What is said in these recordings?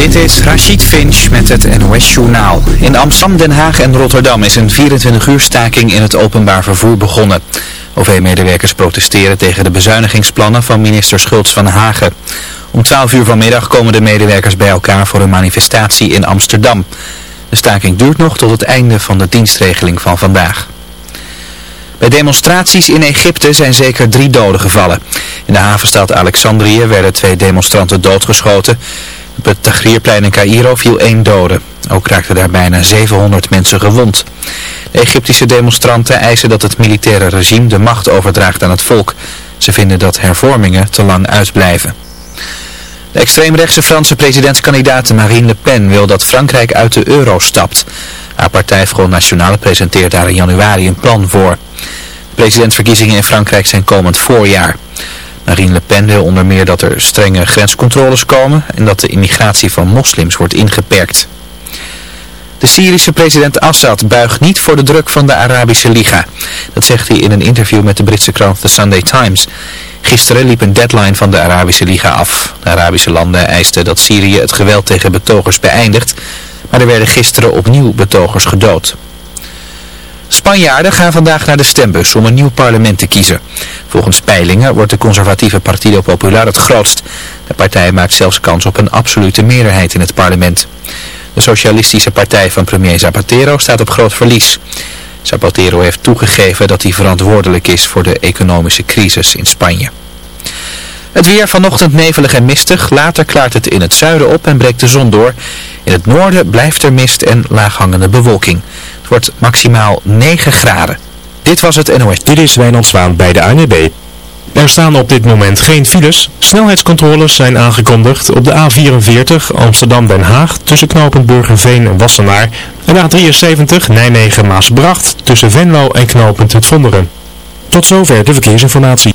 Dit is Rachid Finch met het NOS Journaal. In Amsterdam, Den Haag en Rotterdam is een 24 uur staking in het openbaar vervoer begonnen. OV-medewerkers protesteren tegen de bezuinigingsplannen van minister Schultz van Hagen. Om 12 uur vanmiddag komen de medewerkers bij elkaar voor een manifestatie in Amsterdam. De staking duurt nog tot het einde van de dienstregeling van vandaag. Bij demonstraties in Egypte zijn zeker drie doden gevallen. In de havenstad Alexandrië werden twee demonstranten doodgeschoten. Op het Tahrirplein in Cairo viel één dode. Ook raakten daar bijna 700 mensen gewond. De Egyptische demonstranten eisen dat het militaire regime de macht overdraagt aan het volk. Ze vinden dat hervormingen te lang uitblijven. De extreemrechtse Franse presidentskandidaat Marine Le Pen wil dat Frankrijk uit de euro stapt. Haar partij Front National presenteert daar in januari een plan voor. De presidentsverkiezingen in Frankrijk zijn komend voorjaar. Marine Le Pen wil onder meer dat er strenge grenscontroles komen en dat de immigratie van moslims wordt ingeperkt. De Syrische president Assad buigt niet voor de druk van de Arabische Liga. Dat zegt hij in een interview met de Britse krant The Sunday Times. Gisteren liep een deadline van de Arabische Liga af. De Arabische landen eisten dat Syrië het geweld tegen betogers beëindigt, maar er werden gisteren opnieuw betogers gedood. Spanjaarden gaan vandaag naar de stembus om een nieuw parlement te kiezen. Volgens peilingen wordt de conservatieve Partido Popular het grootst. De partij maakt zelfs kans op een absolute meerderheid in het parlement. De socialistische partij van premier Zapatero staat op groot verlies. Zapatero heeft toegegeven dat hij verantwoordelijk is voor de economische crisis in Spanje. Het weer vanochtend nevelig en mistig. Later klaart het in het zuiden op en breekt de zon door. In het noorden blijft er mist en laaghangende bewolking. Wordt maximaal 9 graden. Dit was het NOS. Dit is Wijnand Zwaan bij de ANWB. Er staan op dit moment geen files. Snelheidscontroles zijn aangekondigd op de A44 Amsterdam-Den Haag tussen knooppunt Burgerveen en Wassenaar. En A73 Nijmegen-Maasbracht tussen Venlo en knooppunt Het Vonderen. Tot zover de verkeersinformatie.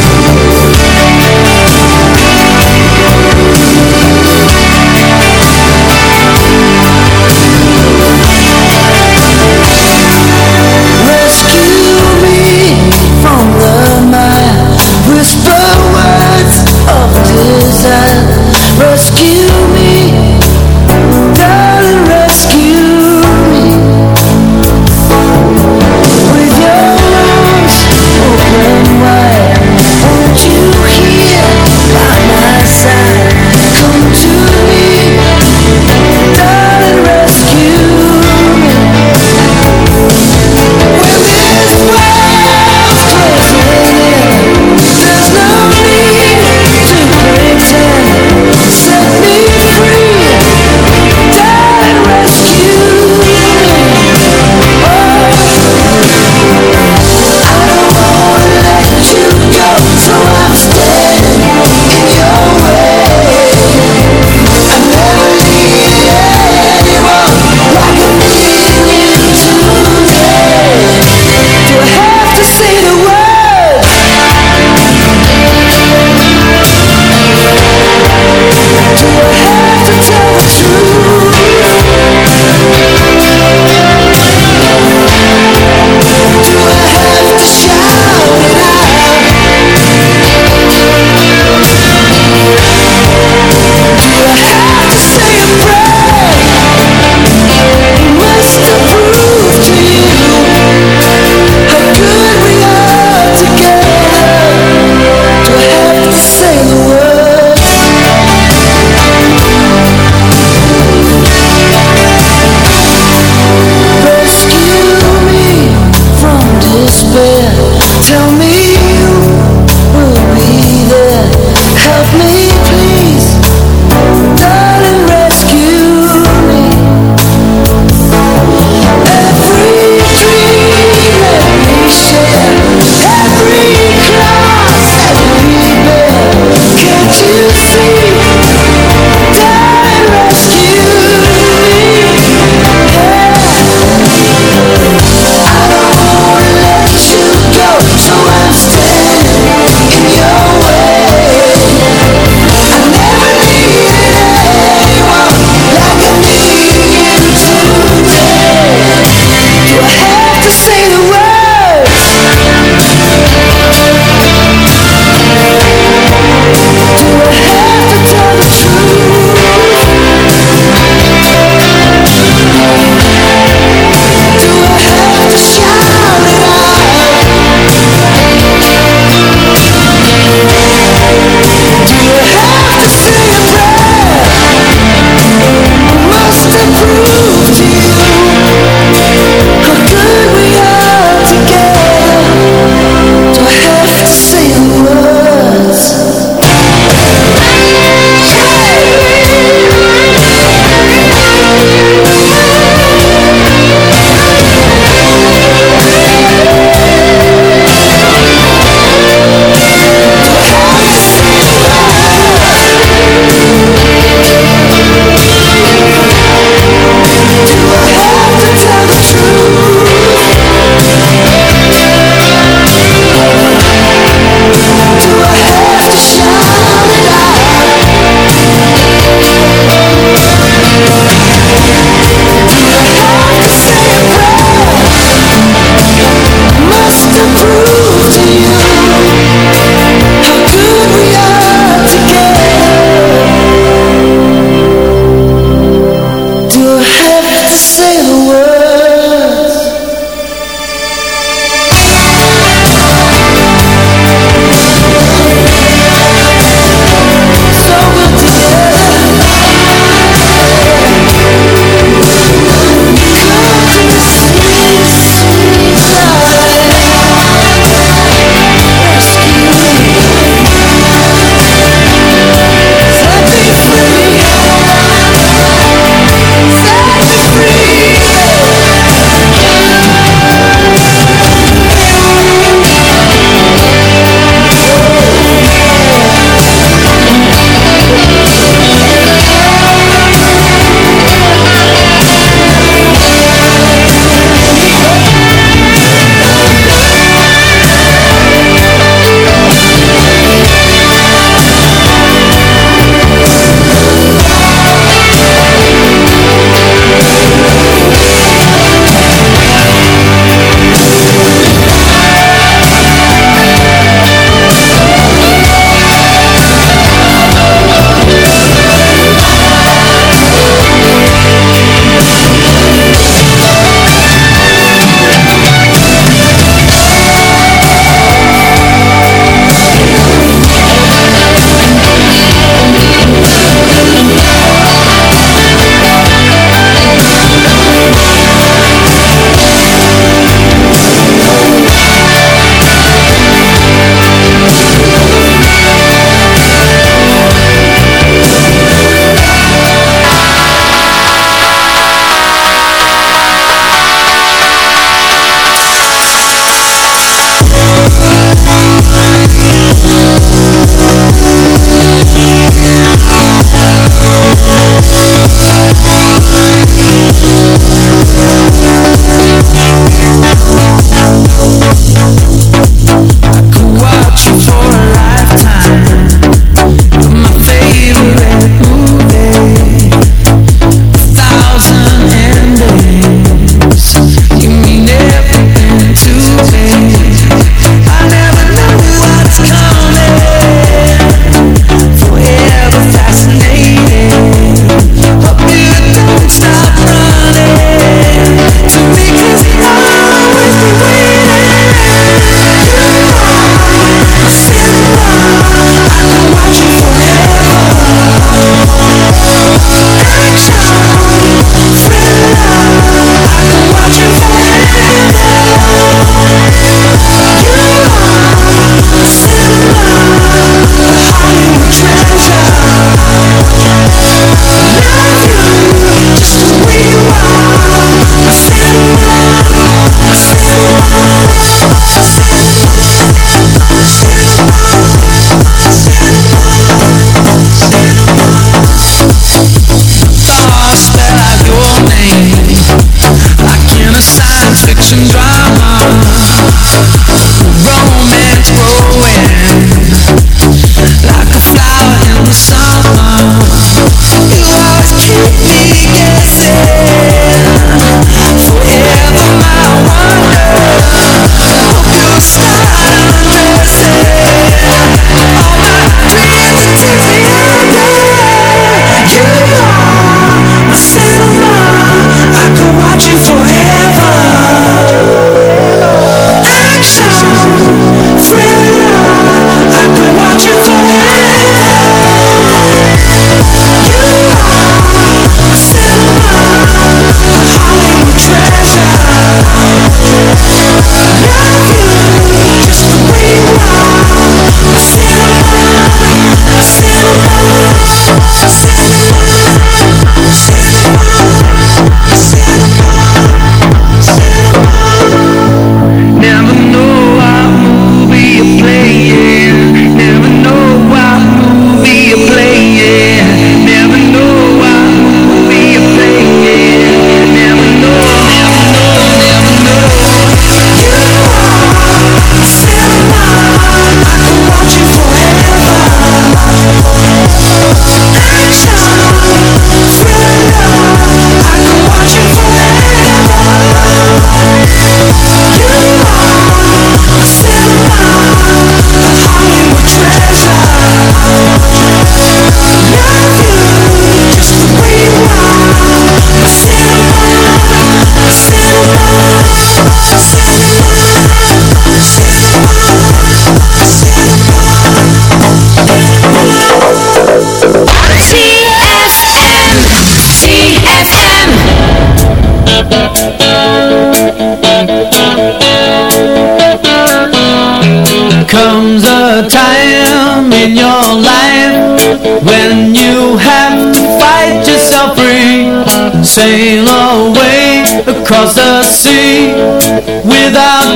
sun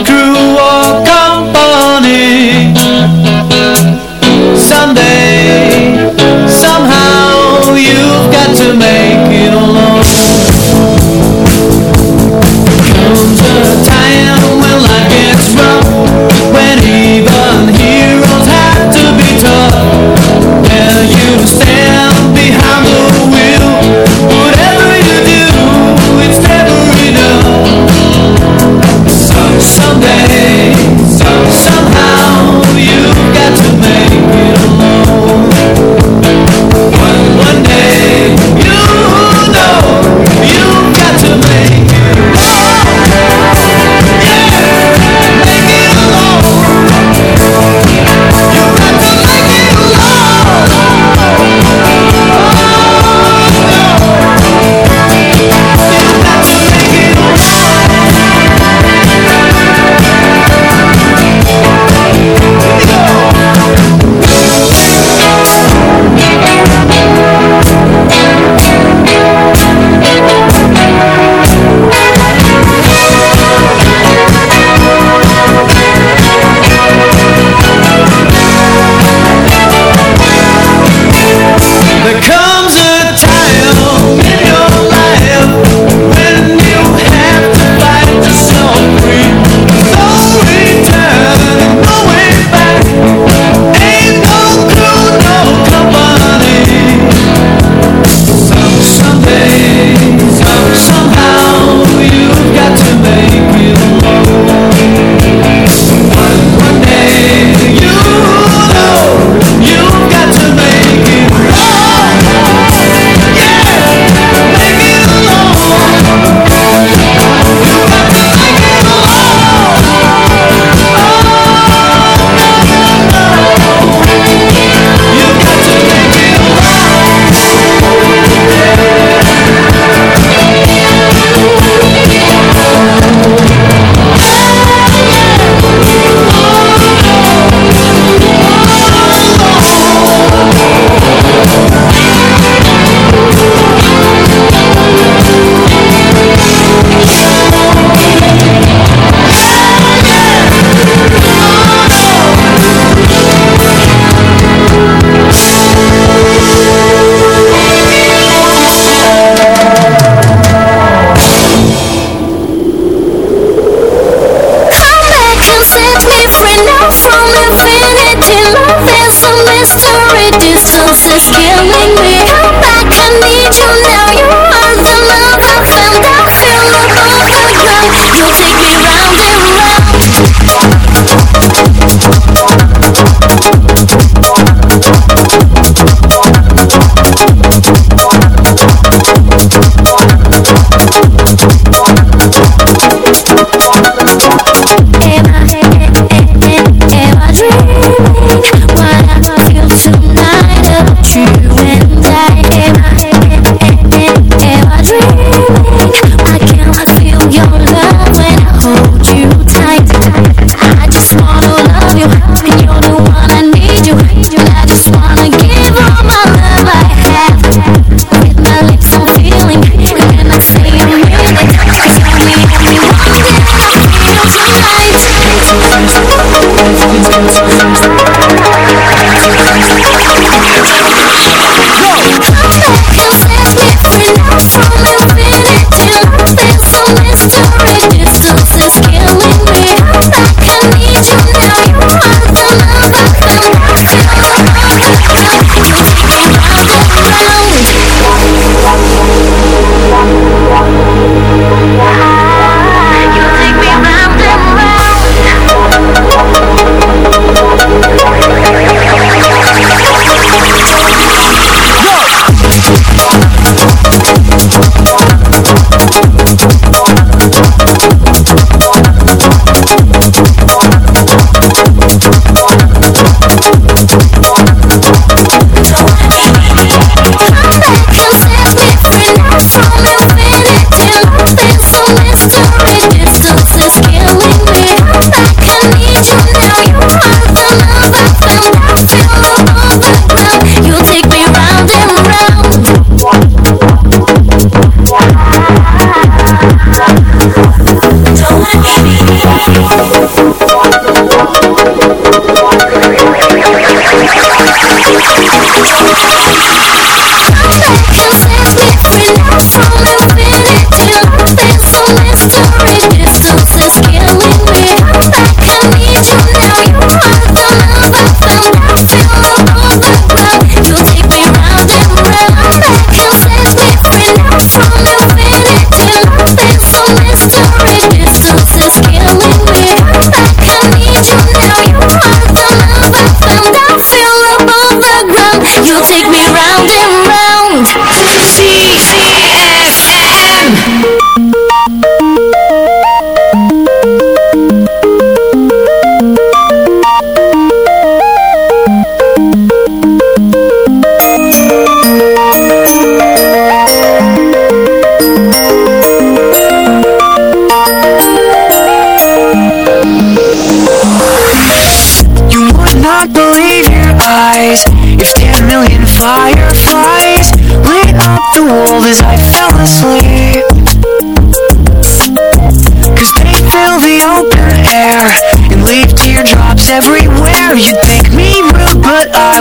true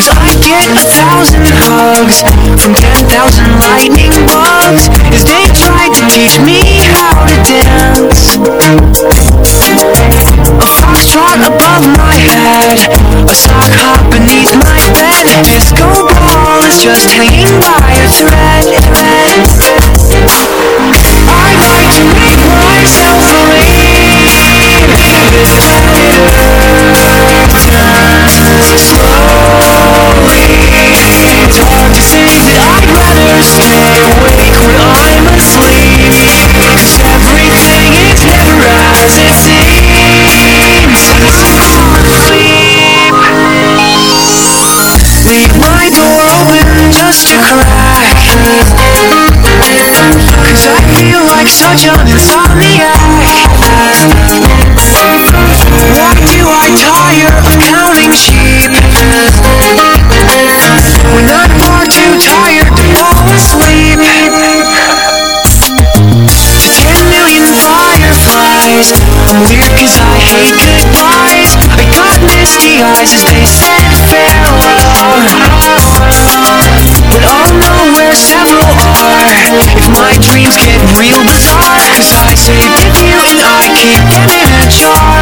Cause I get a thousand hugs from ten thousand lightning bugs. As they try to teach me how to dance. A foxtrot above my head A sock hop beneath my bed. Disco ball is just hanging by a thread. I'd like to make myself believe slowly Cause I feel like such an insomniac Why do I tire of counting sheep. When I'm far too tired I'm weird cause I hate goodbyes I got misty eyes as they said farewell. But I'll know where several are. If my dreams get real bizarre Cause I with you and I keep them in a jar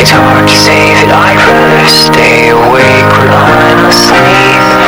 It's hard to say that I'd rather stay awake when I'm asleep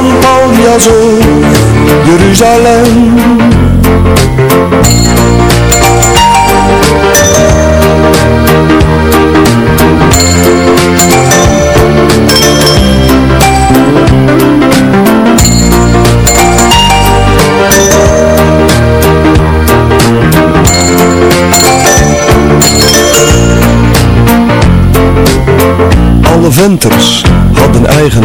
Van Paljas Jeruzalem. Alle venters hadden eigen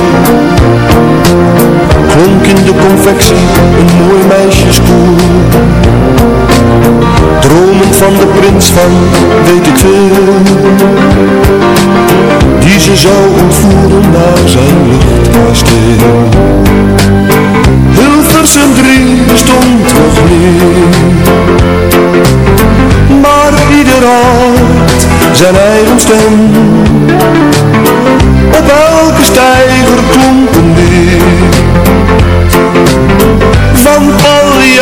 een mooi meisjeskoor Dromend van de prins van weet ik veel Die ze zou ontvoeren naar zijn luchtkasteel. Hilversum 3 bestond nog niet Maar ieder had zijn eigen stem. Op elke stijger klonk een lied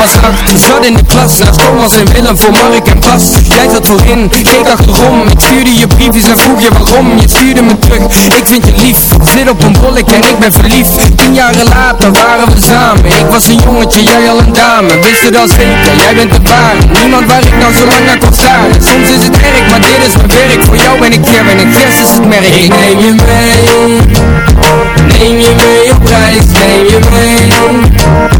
pas. Acht, zat in de klas Naast Thomas en Willem voor Mark en Bas. Jij zat voorin, keek achterom. Ik stuurde je briefjes en vroeg je waarom. Je stuurde me terug, ik vind je lief. Zit op een bollek en ik ben verliefd. Tien jaren later waren we samen. Ik was een jongetje, jij al een dame. Wist het al zeker, jij bent de baan Niemand waar ik nou zo lang naar kon staan Soms is het erg, maar dit is mijn werk. Voor jou ben ik Kevin en Chris is het merk. Ik neem je mee. Neem je mee op reis, neem je mee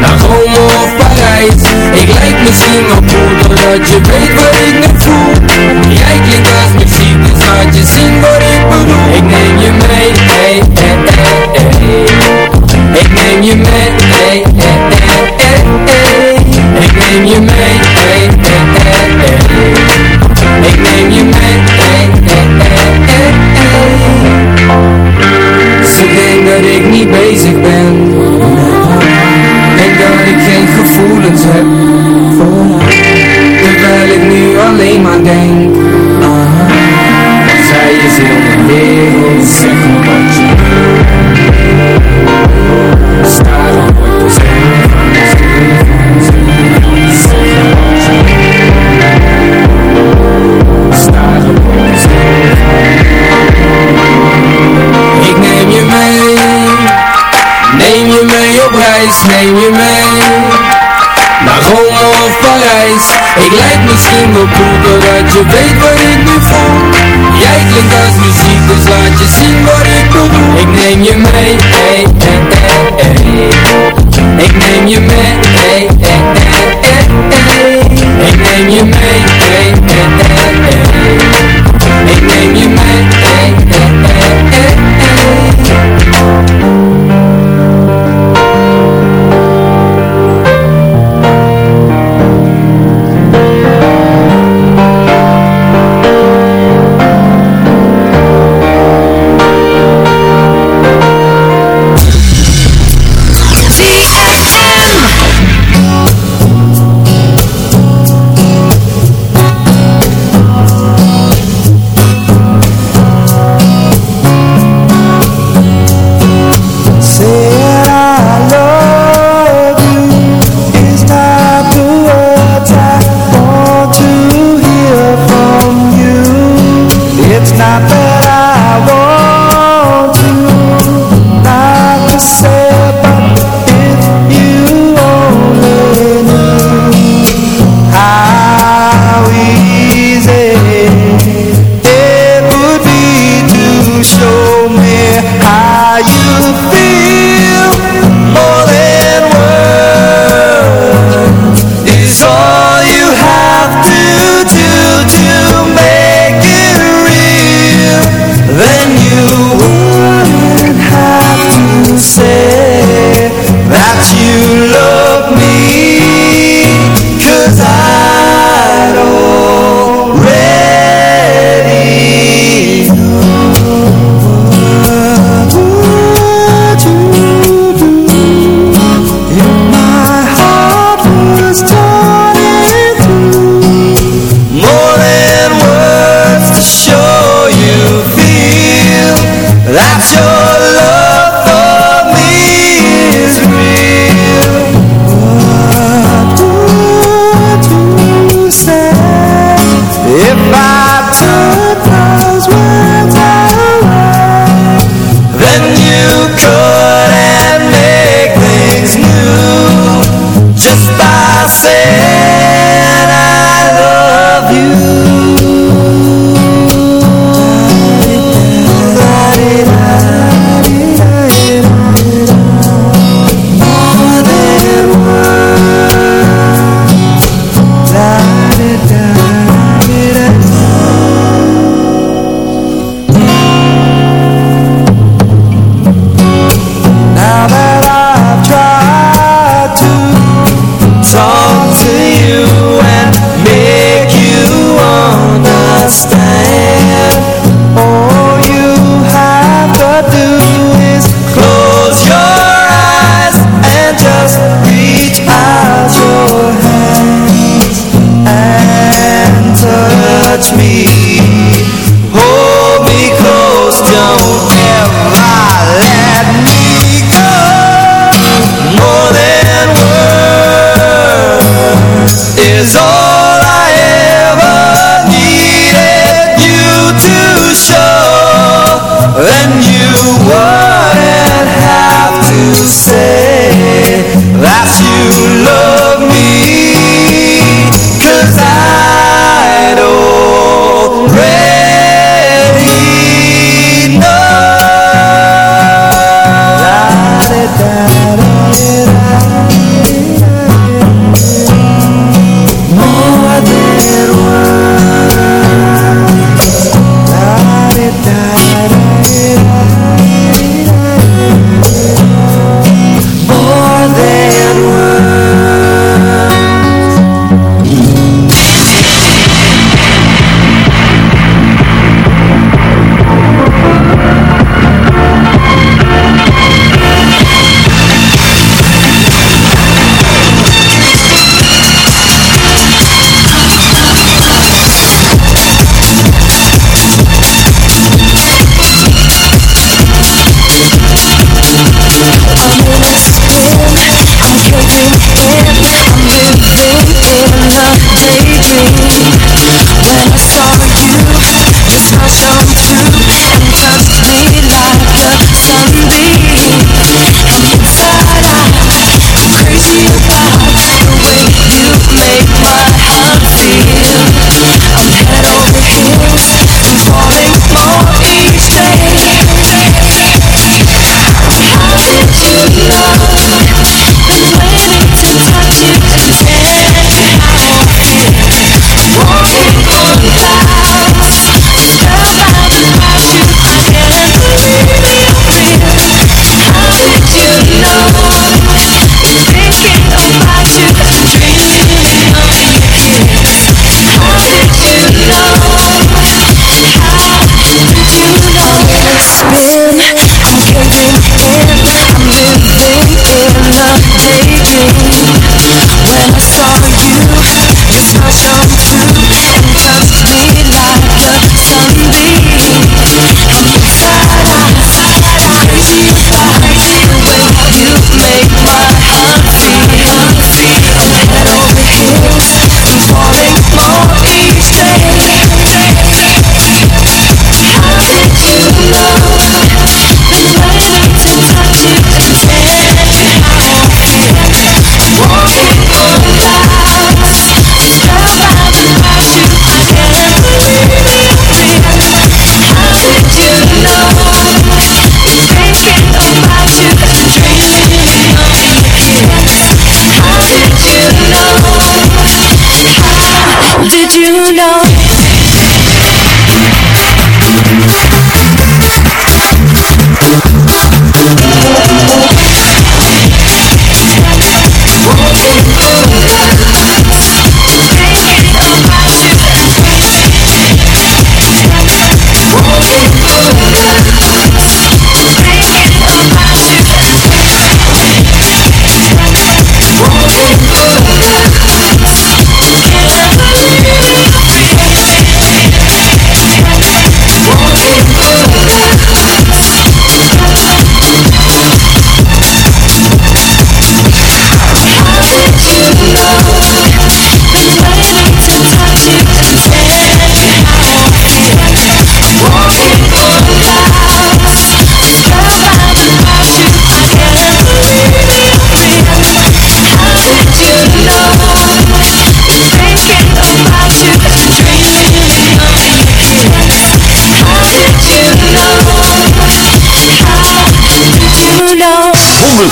Naar Rome of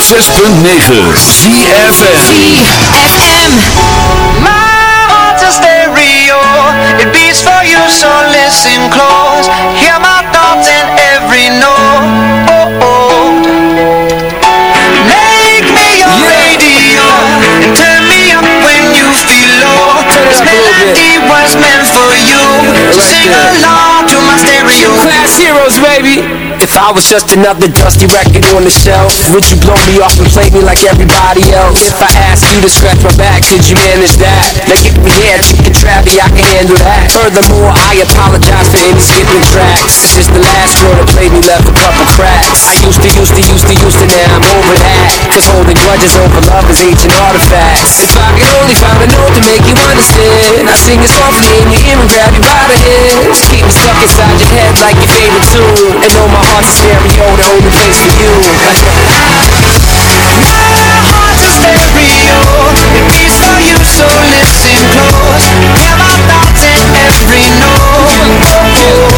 ZFM. FM. My heart's a stereo. It beats for you, so listen close. Hear my thoughts in every note. Oh, oh. Make me your radio and turn me up when you feel low. This melody was meant for you. So sing along stereo. Class heroes, baby. If I was just another dusty record on the shelf, would you blow me off and play me like everybody else? If I asked you to scratch my back, could you manage that? Now give me hair, chicken trappy, I can handle that. Furthermore, I apologize for any skipping tracks. Just the last that played me left a couple cracks. I used to, used to, used to, used to, now I'm over that. Cause holding grudges over love is ancient artifacts. If I could only find a note to make you understand, I sing it softly in your ear and grab you by the head. Keep me stuck inside your head like your favorite tune. And know my heart's a stereo, the only place for you. heart's a stereo. It beats for you, so listen close. Hear my thoughts in every note. Oh, oh.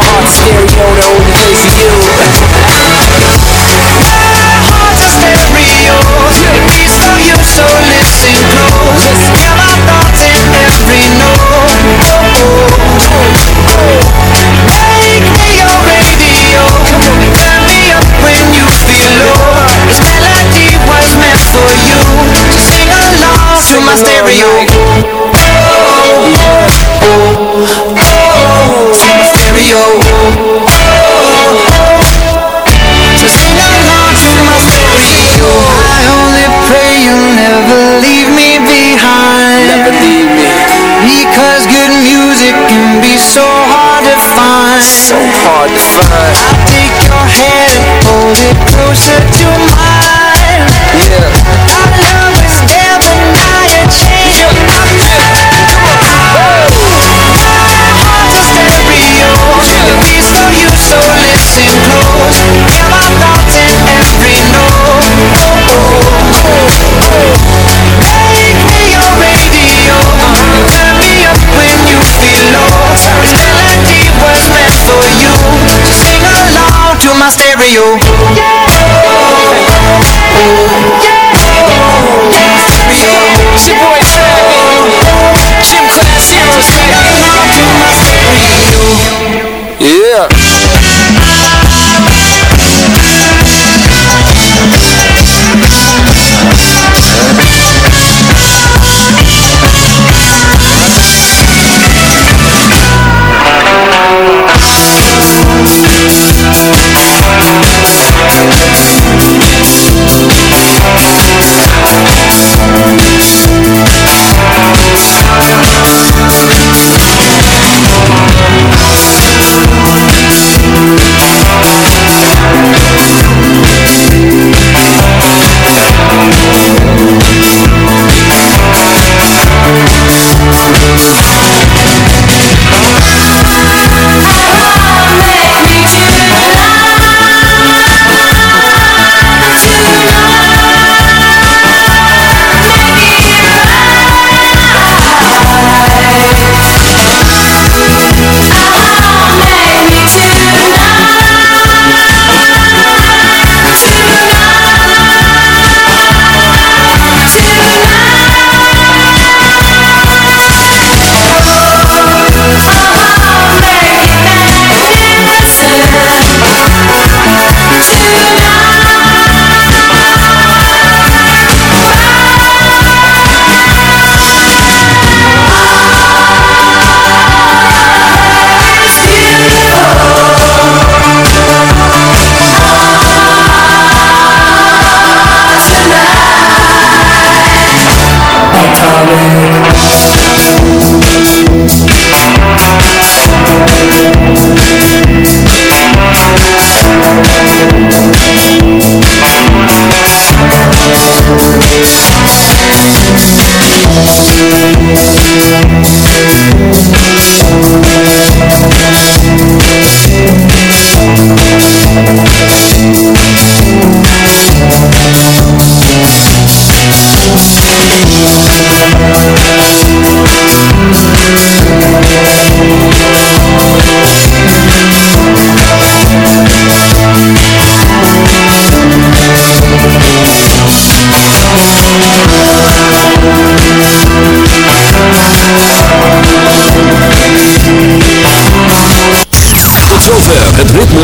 my heart's a stereo, the only place for you heart's a stereo. It beats for you, so listen close. Hear my thoughts in every note. Make me your radio. Me up when you feel low. This melody was meant for you. Sing along to my stereo. To